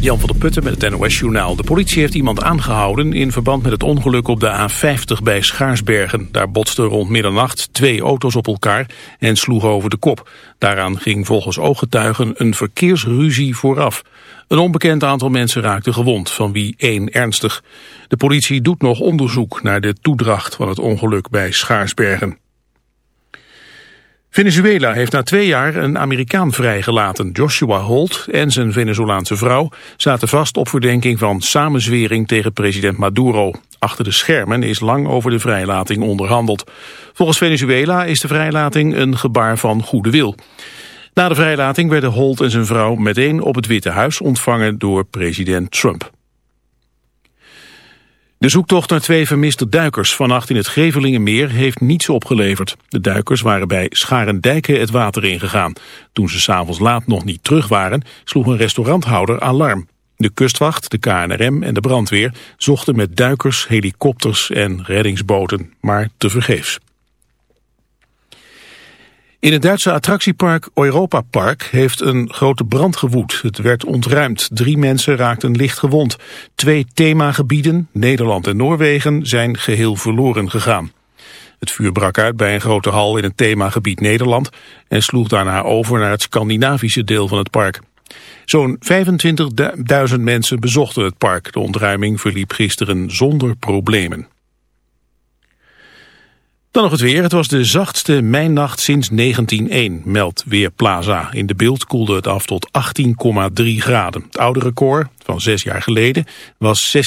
Jan van der Putten met het NOS-journaal. De politie heeft iemand aangehouden in verband met het ongeluk op de A50 bij Schaarsbergen. Daar botsten rond middernacht twee auto's op elkaar en sloegen over de kop. Daaraan ging volgens ooggetuigen een verkeersruzie vooraf. Een onbekend aantal mensen raakte gewond, van wie één ernstig. De politie doet nog onderzoek naar de toedracht van het ongeluk bij Schaarsbergen. Venezuela heeft na twee jaar een Amerikaan vrijgelaten. Joshua Holt en zijn Venezolaanse vrouw zaten vast op verdenking van samenzwering tegen president Maduro. Achter de schermen is lang over de vrijlating onderhandeld. Volgens Venezuela is de vrijlating een gebaar van goede wil. Na de vrijlating werden Holt en zijn vrouw meteen op het Witte Huis ontvangen door president Trump. De zoektocht naar twee vermiste duikers vannacht in het Gevelingenmeer heeft niets opgeleverd. De duikers waren bij Scharendijken het water ingegaan. Toen ze s'avonds laat nog niet terug waren, sloeg een restauranthouder alarm. De kustwacht, de KNRM en de brandweer zochten met duikers, helikopters en reddingsboten, maar tevergeefs. In het Duitse attractiepark Europa Park heeft een grote brand gewoed. Het werd ontruimd. Drie mensen raakten licht gewond. Twee themagebieden, Nederland en Noorwegen, zijn geheel verloren gegaan. Het vuur brak uit bij een grote hal in het themagebied Nederland... en sloeg daarna over naar het Scandinavische deel van het park. Zo'n 25.000 mensen bezochten het park. De ontruiming verliep gisteren zonder problemen. Dan nog het weer. Het was de zachtste mijnnacht sinds 1901, meldt Weerplaza. In de beeld koelde het af tot 18,3 graden. Het oude record van zes jaar geleden was 16,9.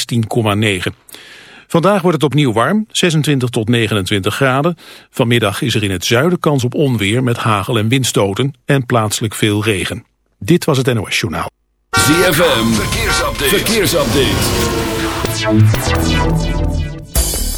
Vandaag wordt het opnieuw warm, 26 tot 29 graden. Vanmiddag is er in het zuiden kans op onweer met hagel en windstoten en plaatselijk veel regen. Dit was het NOS Journaal. ZFM, verkeersupdate. verkeersupdate.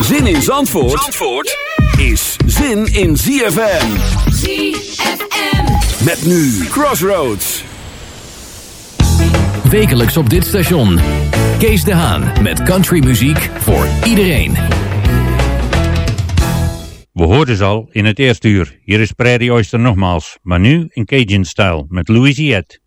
Zin in Zandvoort, Zandvoort is zin in ZFM. ZFM. Met nu Crossroads. Wekelijks op dit station. Kees de Haan met countrymuziek voor iedereen. We hoorden ze al in het eerste uur. Hier is Prairie Oyster nogmaals, maar nu in Cajun-style met Louisiette.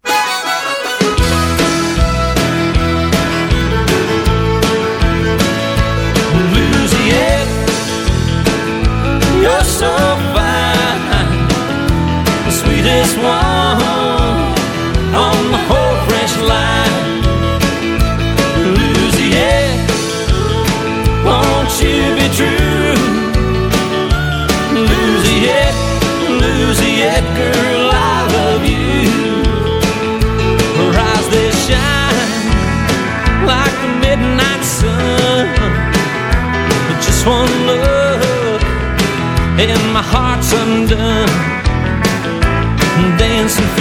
dancing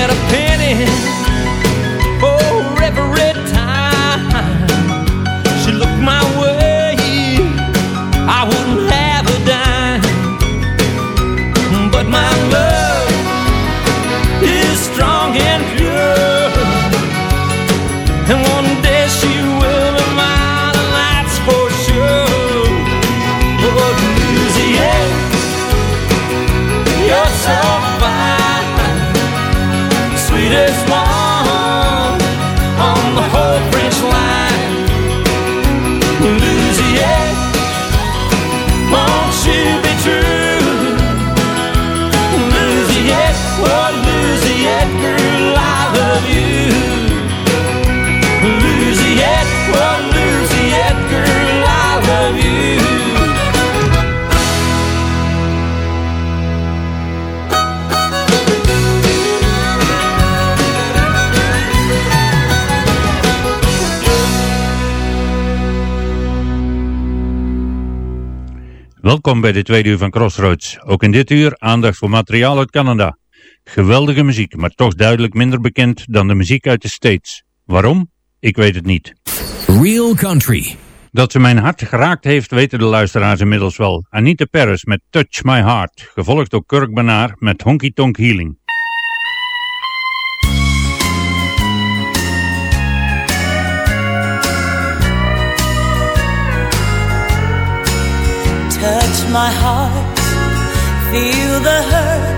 Had a penny Welkom bij de tweede uur van Crossroads. Ook in dit uur aandacht voor materiaal uit Canada. Geweldige muziek, maar toch duidelijk minder bekend dan de muziek uit de States. Waarom? Ik weet het niet. Real Country. Dat ze mijn hart geraakt heeft, weten de luisteraars inmiddels wel. Anita Paris met Touch My Heart, gevolgd door Kirk Banaar met Honky Tonk Healing. Touch my heart, feel the hurt,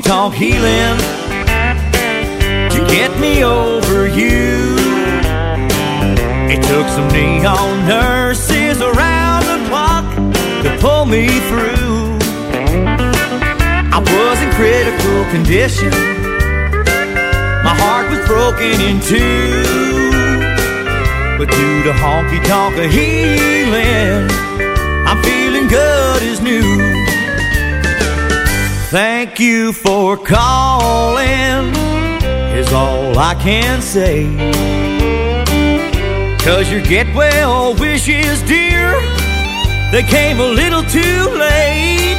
honky tonk healing to get me over you. It took some neon nurses around the clock to pull me through. I was in critical condition. My heart was broken in two. But due to honky tonk healing, I'm feeling good as new. Thank you for calling, is all I can say. Cause your get well wishes, dear, they came a little too late.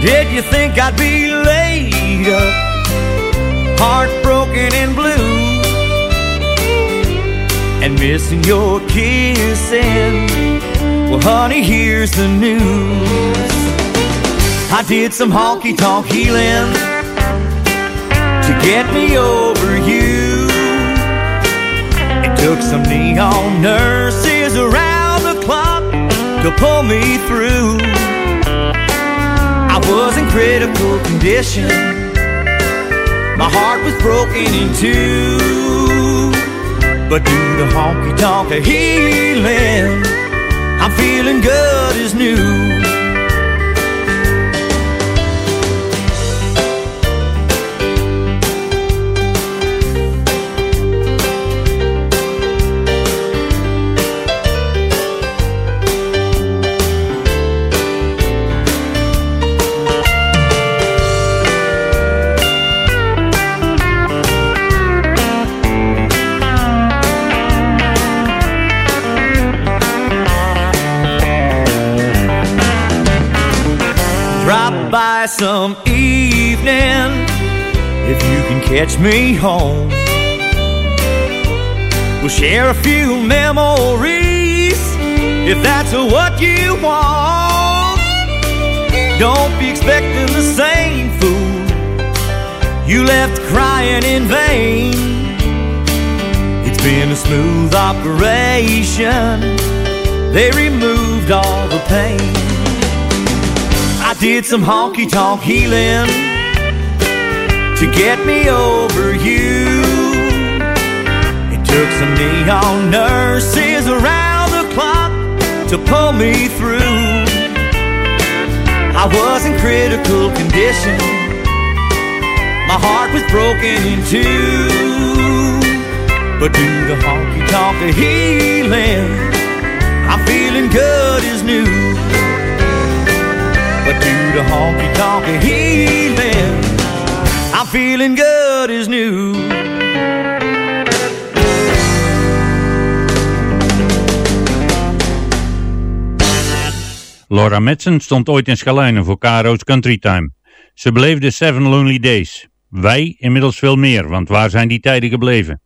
Did you think I'd be laid up, heartbroken and blue, and missing your kissing? Well, honey, here's the news. I did some honky tonk healing to get me over you. It took some neon nurses around the clock to pull me through. I was in critical condition. My heart was broken in two. But due to honky tonk healing, I'm feeling good as new. Some evening if you can catch me home. We'll share a few memories if that's what you want. Don't be expecting the same fool you left crying in vain. It's been a smooth operation, they removed all the pain. Did some honky tonk healing to get me over you. It took some neon nurses around the clock to pull me through. I was in critical condition. My heart was broken in two. But due to honky tonk healing, I'm feeling good as new. But due to honky tonk healing, I'm feeling good as new. Laura Madsen stond ooit in Schelijnen voor Caro's Country Time. Ze beleefde Seven Lonely Days. Wij inmiddels veel meer, want waar zijn die tijden gebleven?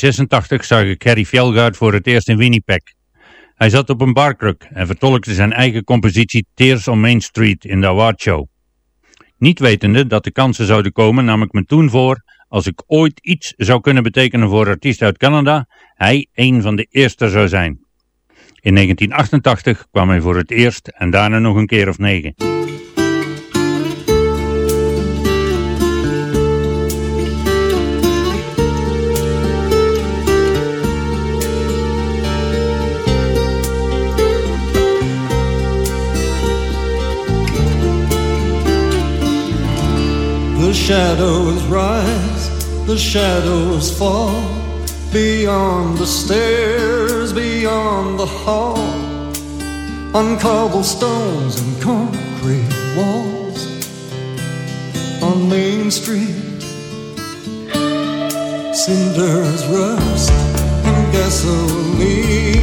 1986 zag ik Harry Fjellgaard voor het eerst in Winnipeg. Hij zat op een barkruk en vertolkte zijn eigen compositie Tears on Main Street in de awardshow. Niet wetende dat de kansen zouden komen nam ik me toen voor, als ik ooit iets zou kunnen betekenen voor artiesten uit Canada, hij een van de eerste zou zijn. In 1988 kwam hij voor het eerst en daarna nog een keer of negen. The shadows rise, the shadows fall, beyond the stairs, beyond the hall, on cobblestones and concrete walls, on Main Street. Cinders rust and gasoline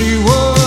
she was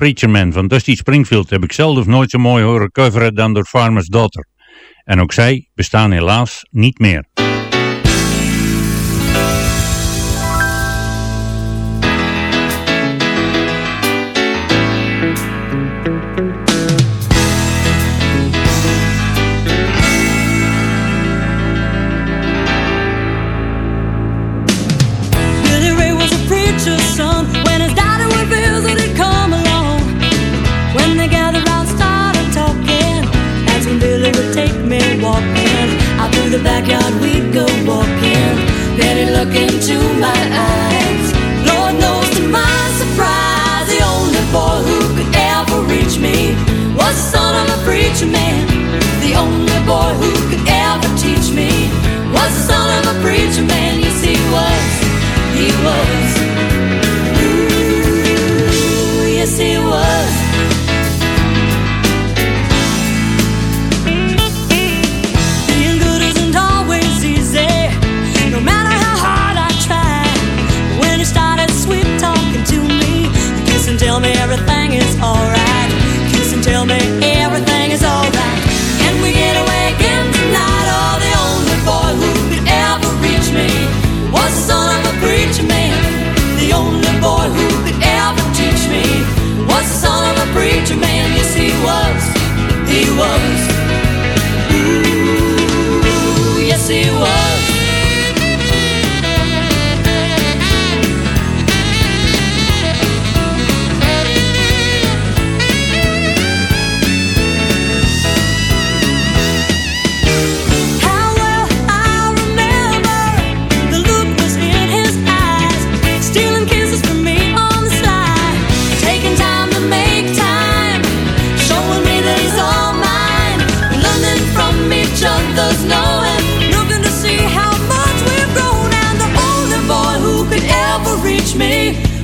Preacher Man van Dusty Springfield heb ik zelf nooit zo mooi horen coveren dan door Farmer's Daughter. En ook zij bestaan helaas niet meer.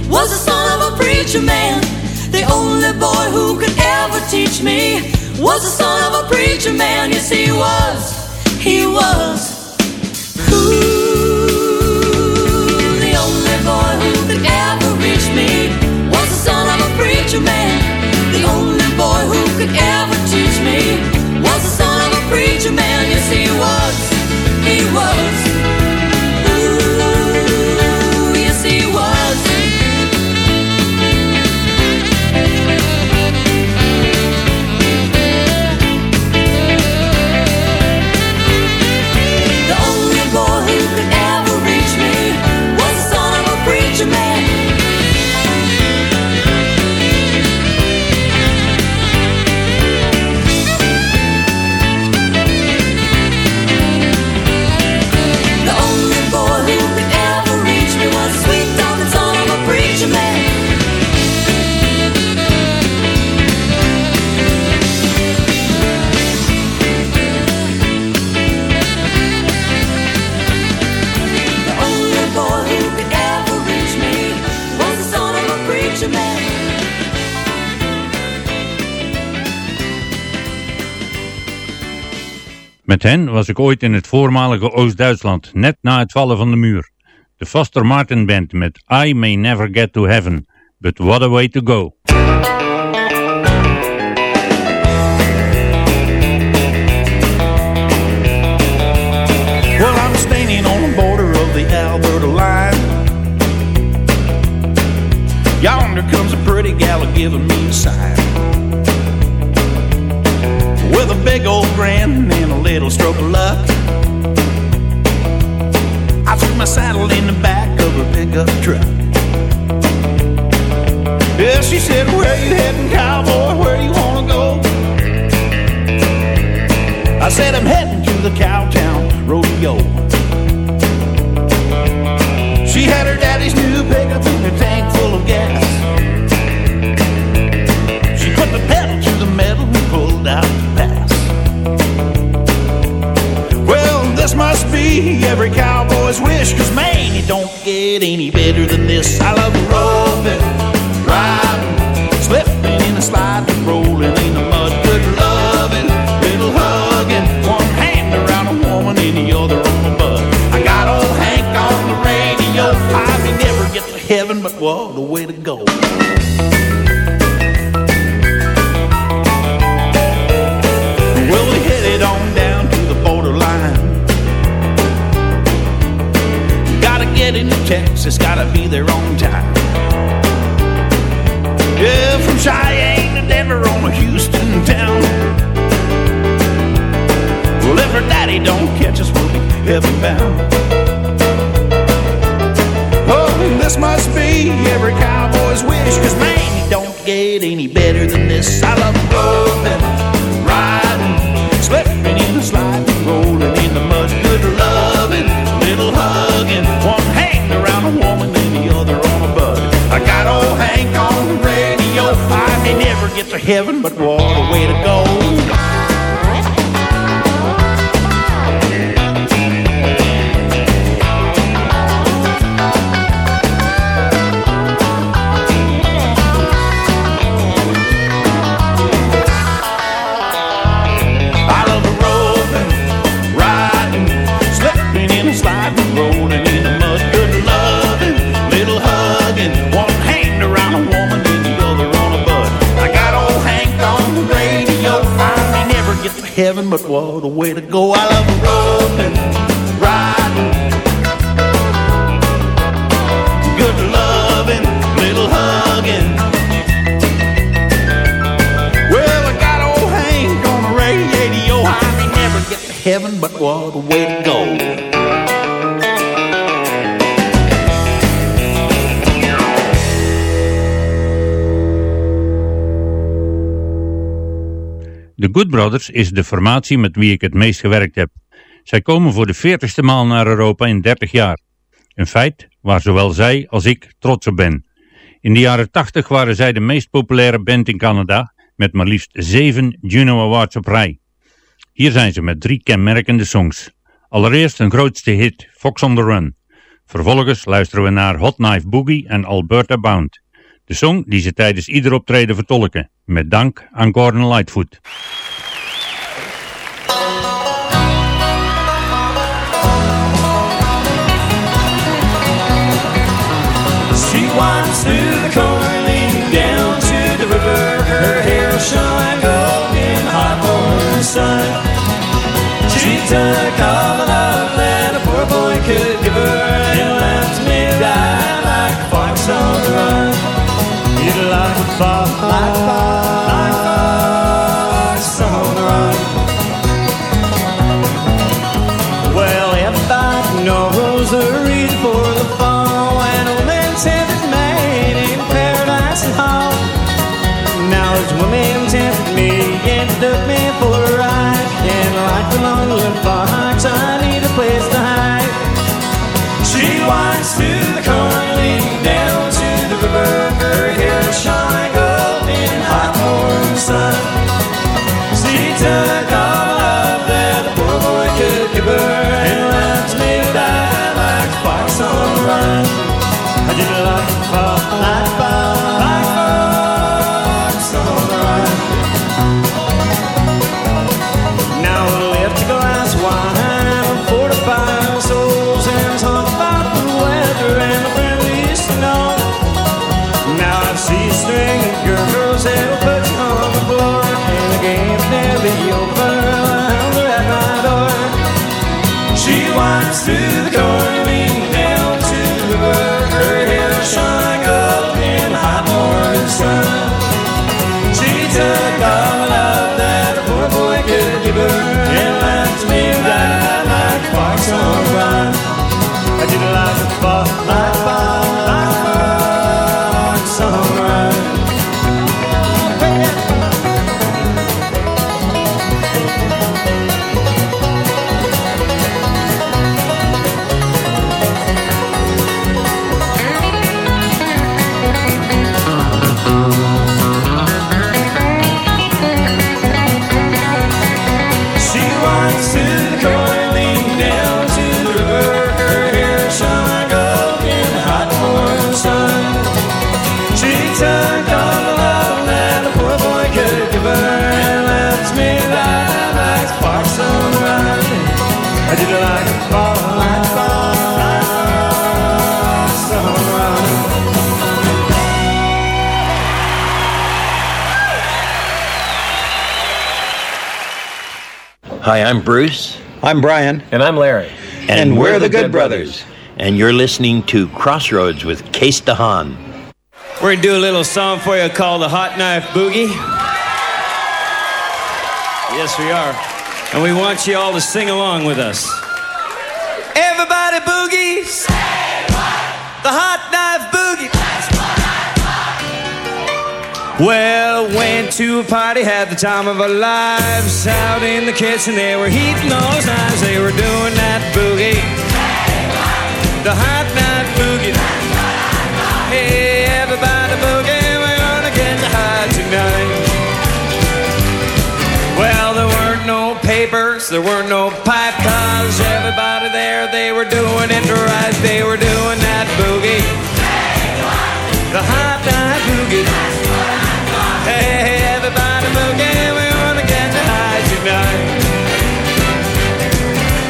Was the son of a preacher man. The only boy who could ever teach me was the son of a preacher man. Yes, he was. He was. Ooh, the only boy who could ever reach me was the son of a preacher man. Hen was ik ooit in het voormalige Oost-Duitsland, net na het vallen van de muur. De Foster Martin Band met I May Never Get to Heaven, but what a way to go. Well, I'm standing on the border of the Alberta line. Yonder comes a pretty gal giving me a sign. With a big old grin truck. Yeah, she said, Where you heading, cowboy? Where you wanna go? I said, I'm heading to the Cowtown Rodeo. She had her daddy's new pickup in a tank full of gas. She put the pedal to the metal and pulled out the pass. Well, this must be every cowboy's wish, cause man, don't get any better than this. I love roving, Texas, gotta be there on time. Yeah, from Cheyenne to Denver on a Houston town. Well, if her daddy don't catch us, we'll be heaven bound. Oh, this must be every cowboy's wish, cause man, it don't get any better than this. I love roving, heaven, but what a way to go. Is de formatie met wie ik het meest gewerkt heb. Zij komen voor de veertigste maal naar Europa in 30 jaar. Een feit waar zowel zij als ik trots op ben. In de jaren 80 waren zij de meest populaire band in Canada met maar liefst 7 Juno Awards op rij. Hier zijn ze met drie kenmerkende songs. Allereerst hun grootste hit, Fox on the Run. Vervolgens luisteren we naar Hot Knife Boogie en Alberta Bound. De song die ze tijdens ieder optreden vertolken, met dank aan Gordon Lightfoot. Winds through the corn, leaning down to the river. Her hair shone like gold in the hot sun. She took all the love that a poor boy could give her and left me die like a fox on the run. You'd like a fox, like a fox, like a fox on the run. Well, everybody knows the reason for I Hi, I'm Bruce. I'm Brian. And I'm Larry. And, we're, the Good Brothers. And you're listening to Crossroads with Case DeHaan. We're gonna do a little song for you called the Hot Knife Boogie. Yes, we are. And we want you all to sing along with us. Everybody boogies! The Hot Well, went to a party, had the time of our lives. Out in the kitchen, they were heating those knives. They were doing that boogie. The Hot Knife Boogie. Hey, everybody boogie, we're gonna get high tonight. Well, there weren't no papers, there weren't no pipe. Everybody there, they were doing it right. They were doing that boogie. The hot knife boogie. Hey, everybody boogie, we're gonna get high tonight.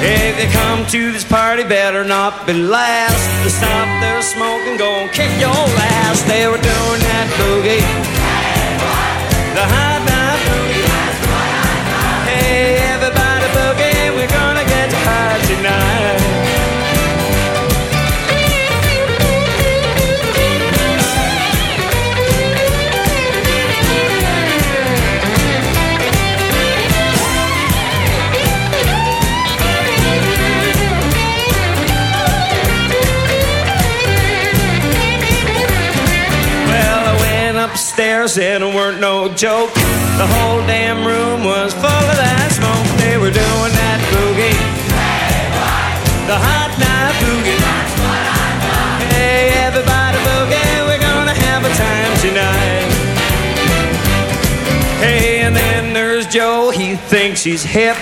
If they come to this party, better not be last. To stop their smoking, go and kick your ass. They were doing that boogie. The high dive boogie. Hey, everybody. Upstairs and it weren't no joke. The whole damn room was full of that smoke. They were doing that boogie. The hot knife boogie. Hey, everybody boogie, we're gonna have a time tonight. Hey, and then there's Joe, he thinks he's hip.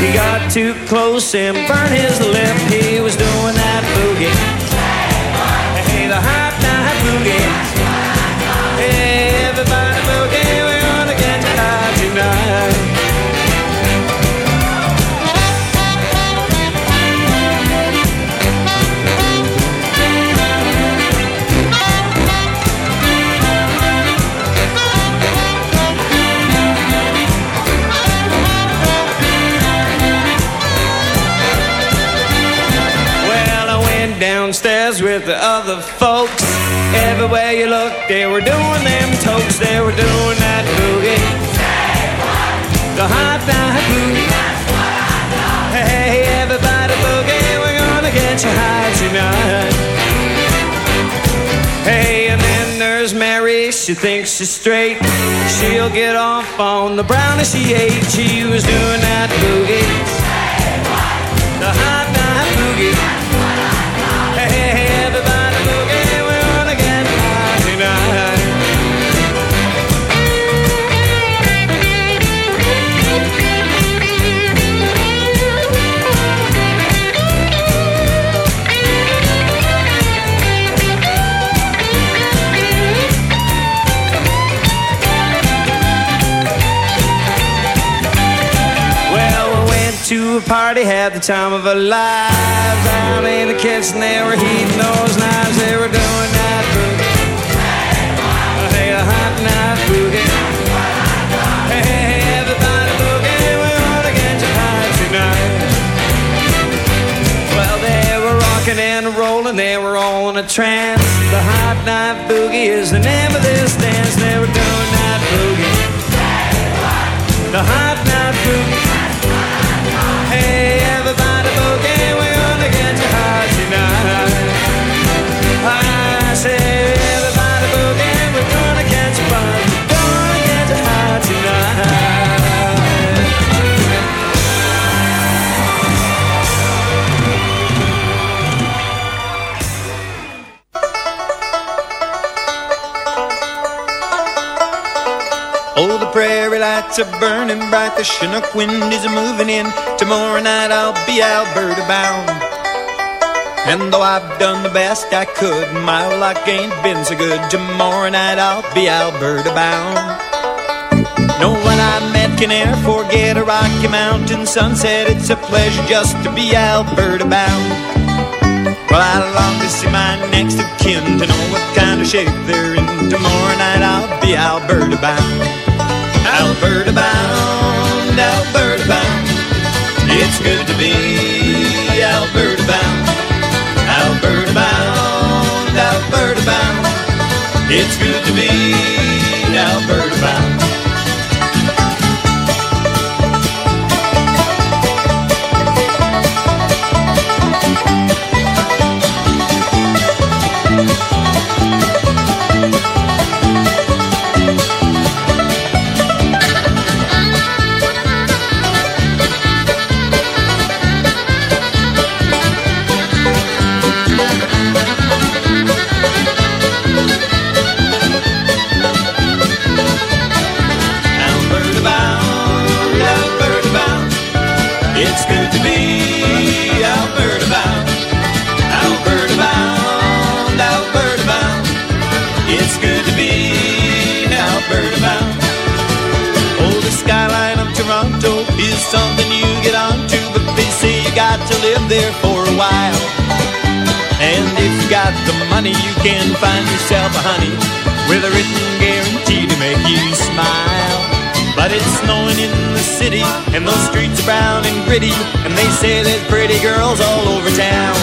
He got too close and burned his lip. He was doing that boogie. Other folks. Everywhere you look, they were doing them tokes. They were doing that boogie. The hot knife boogie. Hey, everybody boogie, we're gonna get you high tonight. Hey, and then there's Mary, she thinks she's straight. She'll get off on the brownie she ate. She was doing that boogie. A party, had the time of our lives. Down in the kitchen, they were heating those knives. They were doing that boogie. Hey, a hot knife boogie. Hey, everybody boogie, we wanna get you high tonight. Well, they were rocking and rolling, they were all in a trance. The hot knife boogie is the name of this dance. They were doing that boogie. The hot knife boogie. Lights are burning bright. The Chinook wind is moving in. Tomorrow night I'll be Alberta bound. And though I've done the best I could, my luck ain't been so good. Tomorrow night I'll be Alberta bound. No one I met can ever forget a Rocky Mountain sunset. It's a pleasure just to be Alberta bound. Well, I long to see my next of kin to know what kind of shape they're in. Tomorrow night I'll be Alberta bound. Alberta bound, Alberta bound. It's good to be Alberta bound. Alberta bound, Alberta bound. It's good to be Alberta bound. Brown and they say there's pretty girls all over town.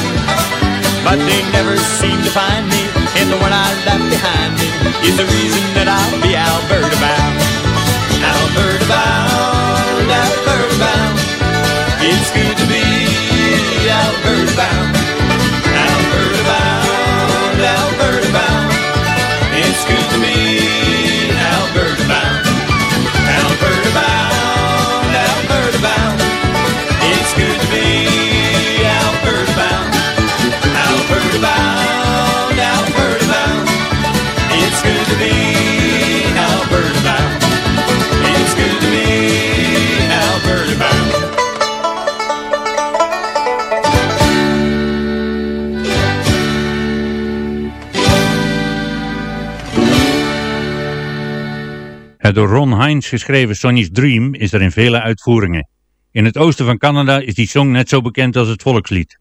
But they never seem to find me, and the one I left behind me is the reason that I'll be Alberta bound. Alberta bound, Alberta bound. It's good to be Alberta bound. Het door Ron Hines geschreven Sonny's Dream is er in vele uitvoeringen. In het oosten van Canada is die song net zo bekend als het volkslied.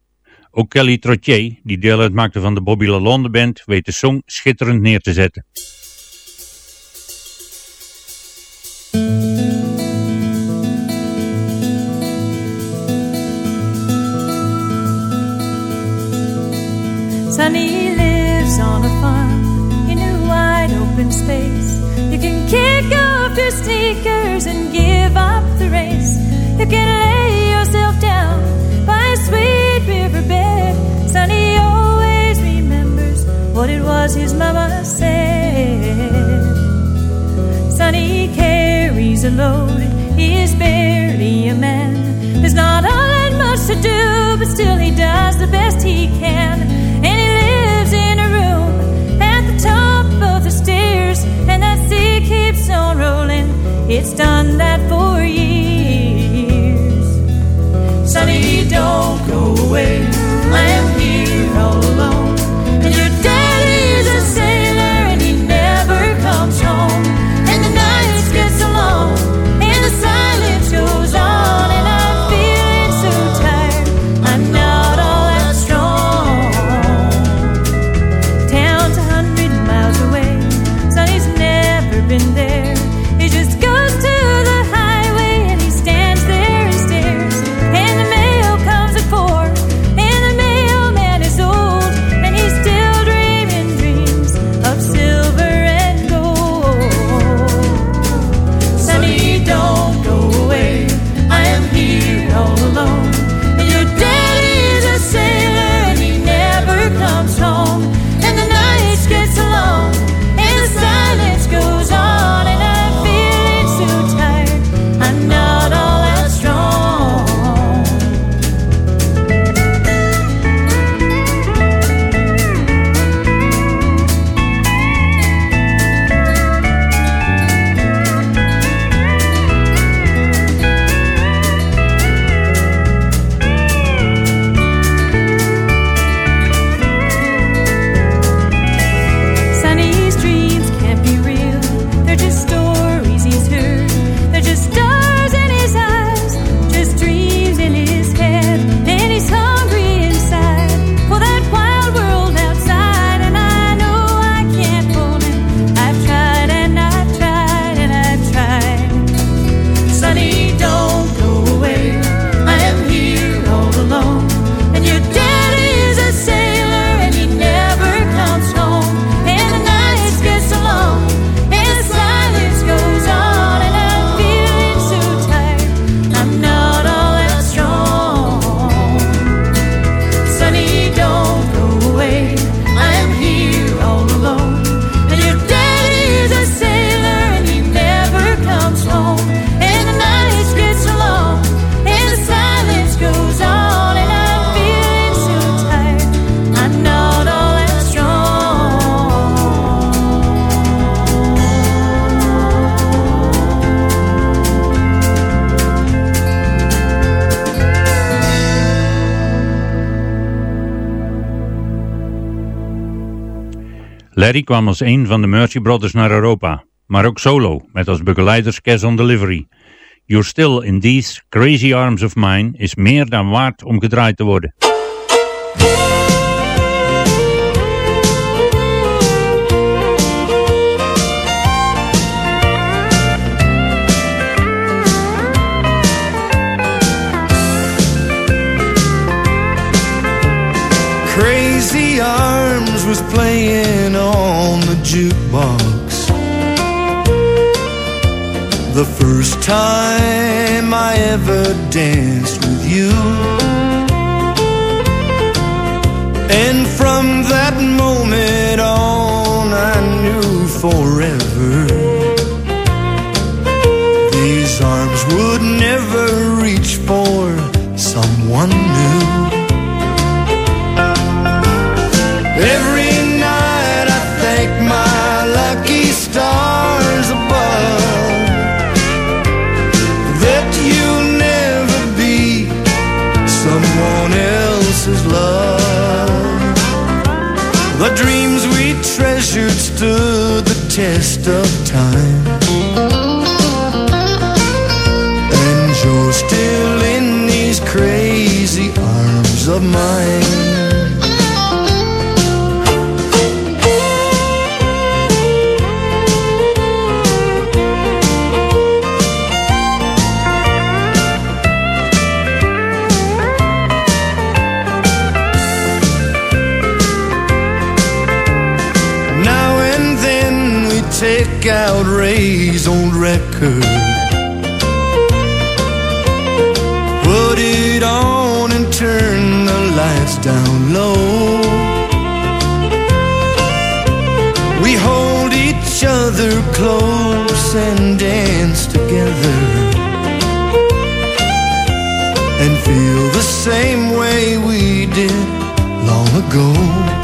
Ook Kelly Trottier, die deel uitmaakte van de Bobby Lalonde Band, weet de song schitterend neer te zetten. Sonny lives on a farm your sneakers and give up the race. You can lay yourself down by a sweet riverbed. Sonny always remembers what it was his mama said. Sonny carries a load, he is barely a man. There's not all that much to do, but still he does the best he can. It's done that for years. Sonny, don't go away. I am here all alone. Larry kwam als een van de Mercy Brothers naar Europa, maar ook solo, met als begeleiders Cash on Delivery. You're Still in These Crazy Arms of Mine is meer dan waard om gedraaid te worden. Was playing on the jukebox. The first time I ever danced with you. And from that moment on, I knew forever test of time. And you're still in these crazy arms of mine. Ray's old record. Put it on and turn the lights down low. We hold each other close and dance together. And feel the same way we did long ago.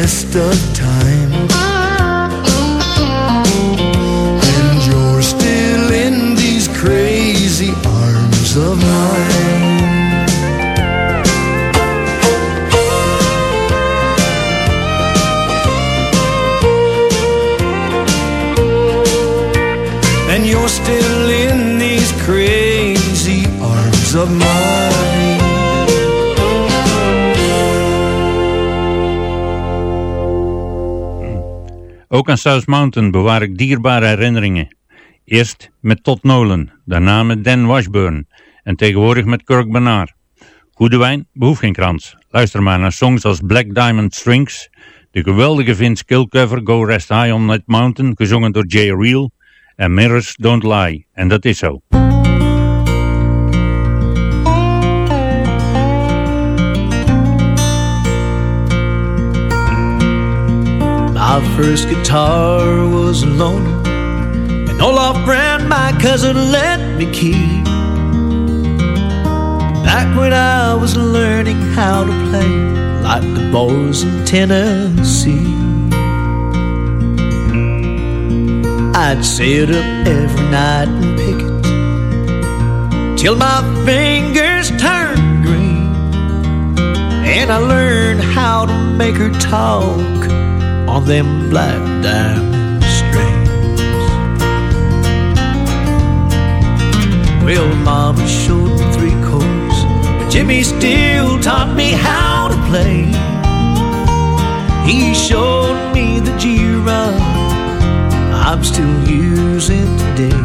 Test of time. Ook aan South Mountain bewaar ik dierbare herinneringen. Eerst met Todd Nolan, daarna met Dan Washburn en tegenwoordig met Kirk Bernard. Goede wijn behoeft geen krans. Luister maar naar songs als Black Diamond Strings, de geweldige Vince Gill cover Go Rest High on That Mountain, gezongen door Jay Reel, en Mirrors Don't Lie. En dat is zo. My first guitar was a loaner, an Olaf brand my cousin let me keep. Back when I was learning how to play, like the boys in Tennessee. I'd sit up every night and pick it till my fingers turned green, and I learned how to make her talk on them black diamond strings. Well, Mama showed me three chords, but Jimmy still taught me how to play. He showed me the G run I'm still using today.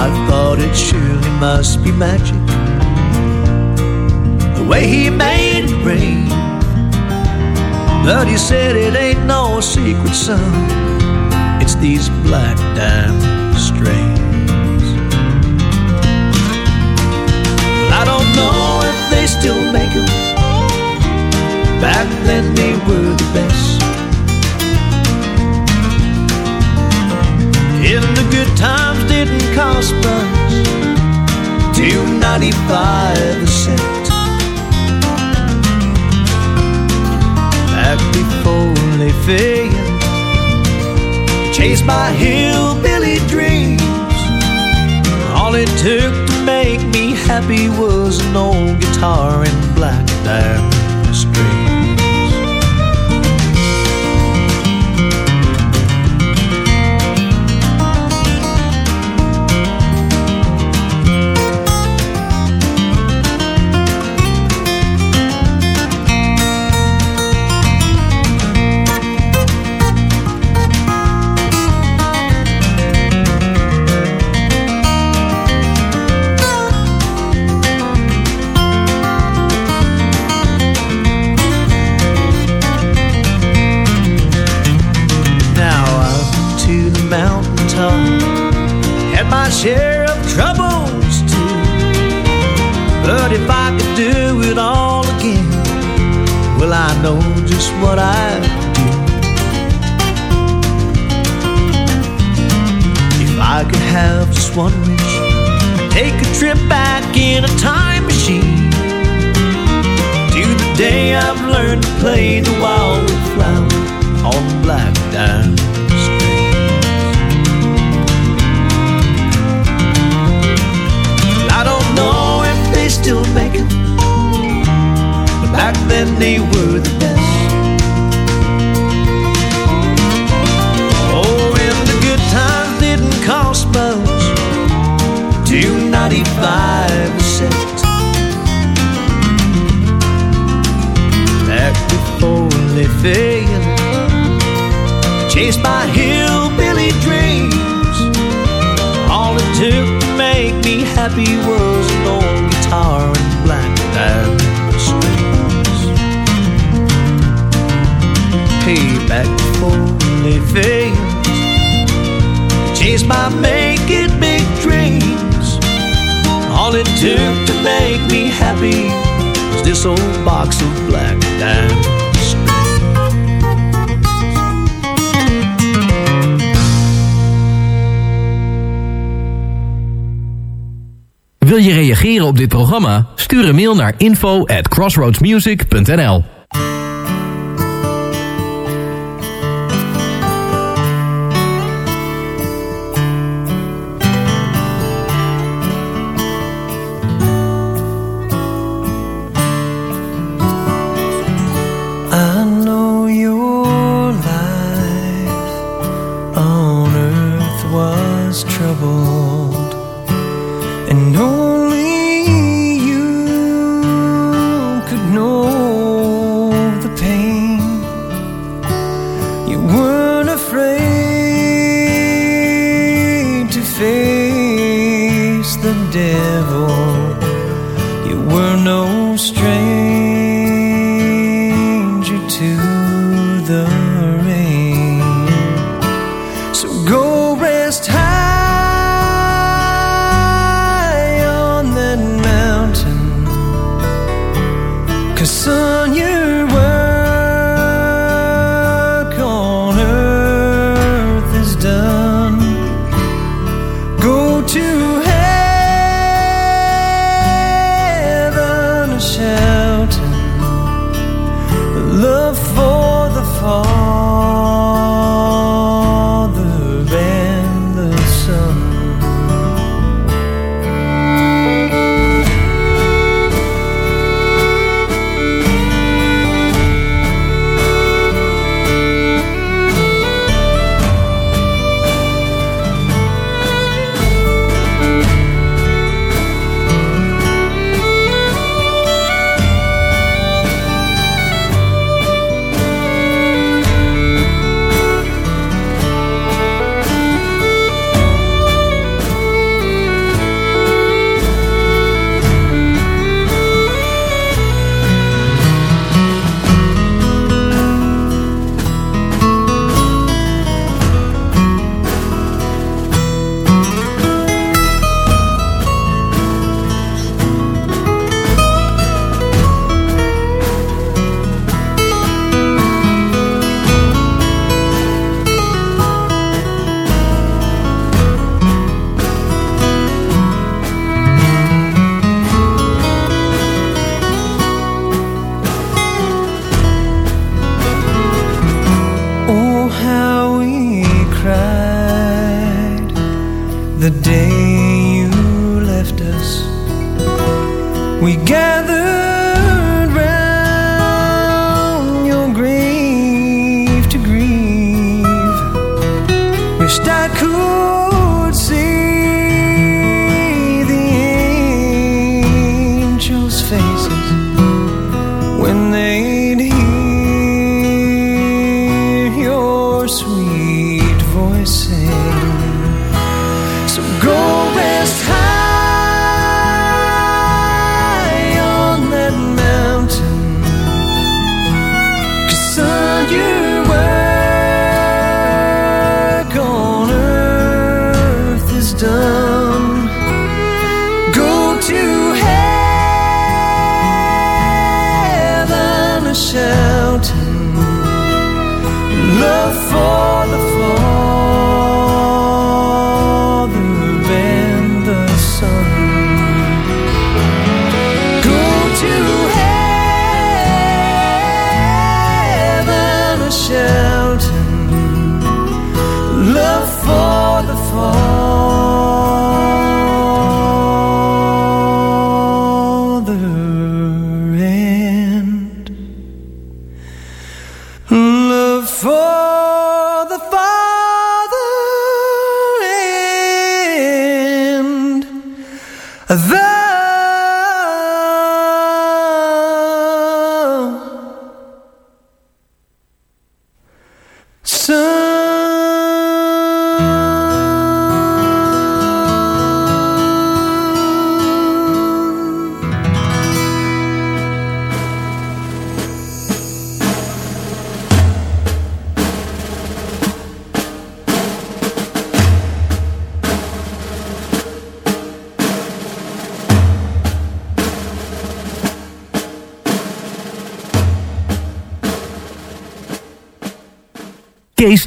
I thought it surely must be magic way he made it rain. But he said it ain't no secret, son. It's these black diamond strings. Well, I don't know if they still make them. Back then they were the best. And the good times didn't cost much. Two ninety-five a cent. They failed, chased my hillbilly dreams. All it took to make me happy was an old guitar and black diamond learned to play the wild flower on black diamond. I don't know if they still make it, but back then they were. my it big dreams. All it took to make me happy was this old box of black diamonds. Wil je reageren op dit programma? Stuur een mail naar info at crossroadsmusic.nl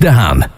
When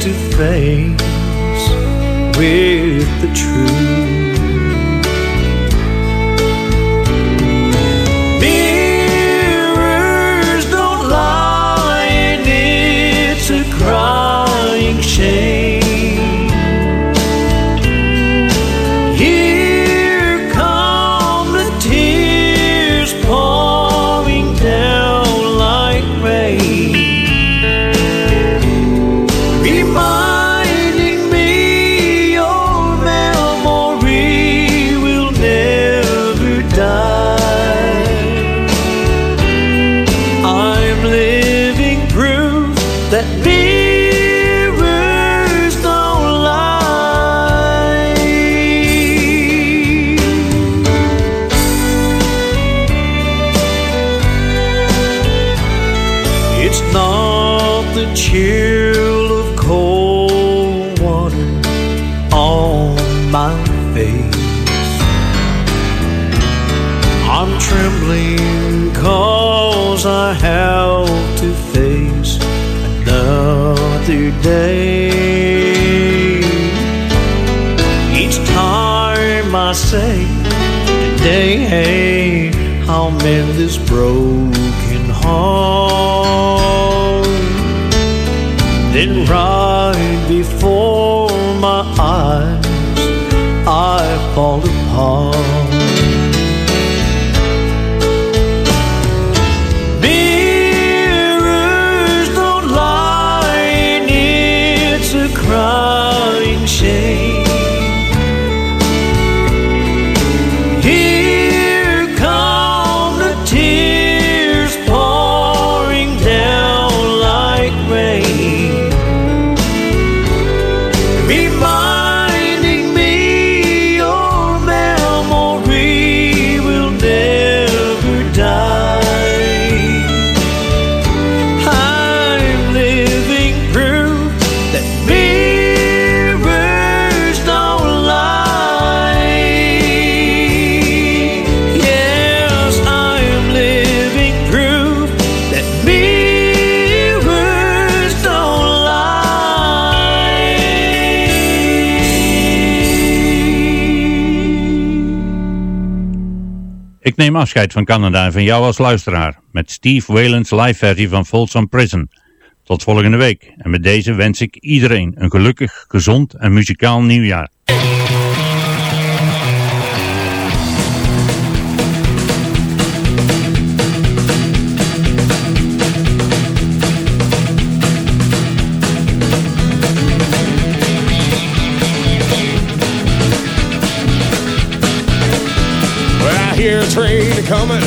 to face with the truth. Crying neem afscheid van Canada en van jou als luisteraar met Steve Whalen's live versie van Folsom Prison. Tot volgende week en met deze wens ik iedereen een gelukkig, gezond en muzikaal nieuwjaar. Coming,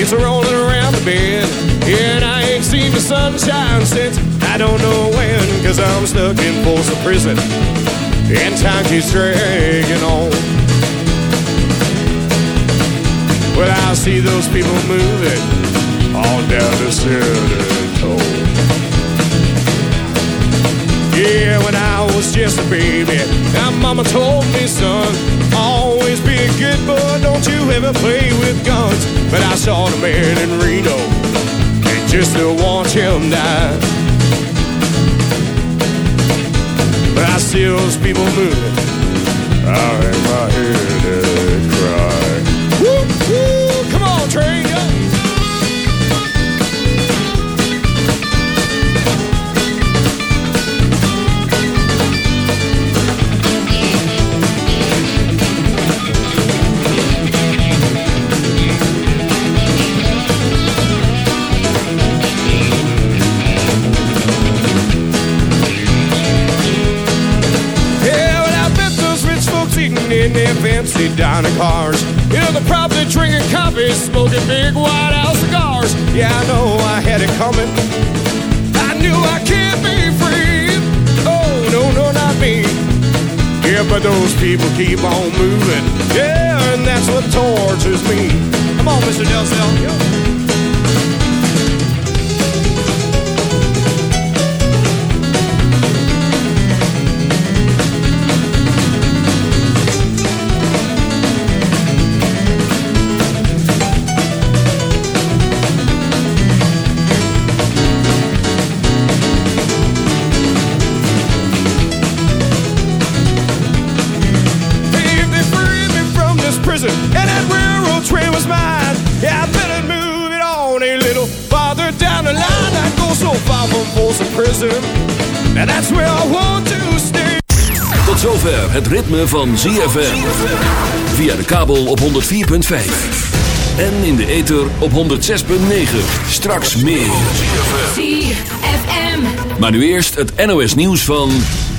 it's rolling around the bend. And I ain't seen the sunshine since I don't know when, cause I'm stuck in Folsom Prison. And time keeps dragging on. Well, I see those people moving on down the center. Yeah, when I was just a baby, Now mama told me, son, always be a good boy, don't you ever play with guns. But I saw the man in Reno, and just to watch him die. But I see those people moving, I hang my head in their fancy dining cars. You know, they're probably drinking coffee, smoking big white house cigars. Yeah, I know I had it coming. I knew I can't be free. Oh, no, no, not me. Yeah, but those people keep on moving. Yeah, and that's what tortures me. Come on, Mr. Del that's where I want to stay. Tot zover het ritme van ZFM. Via de kabel op 104.5. En in de ether op 106.9. Straks meer. ZFM. Maar nu eerst het NOS nieuws van 10.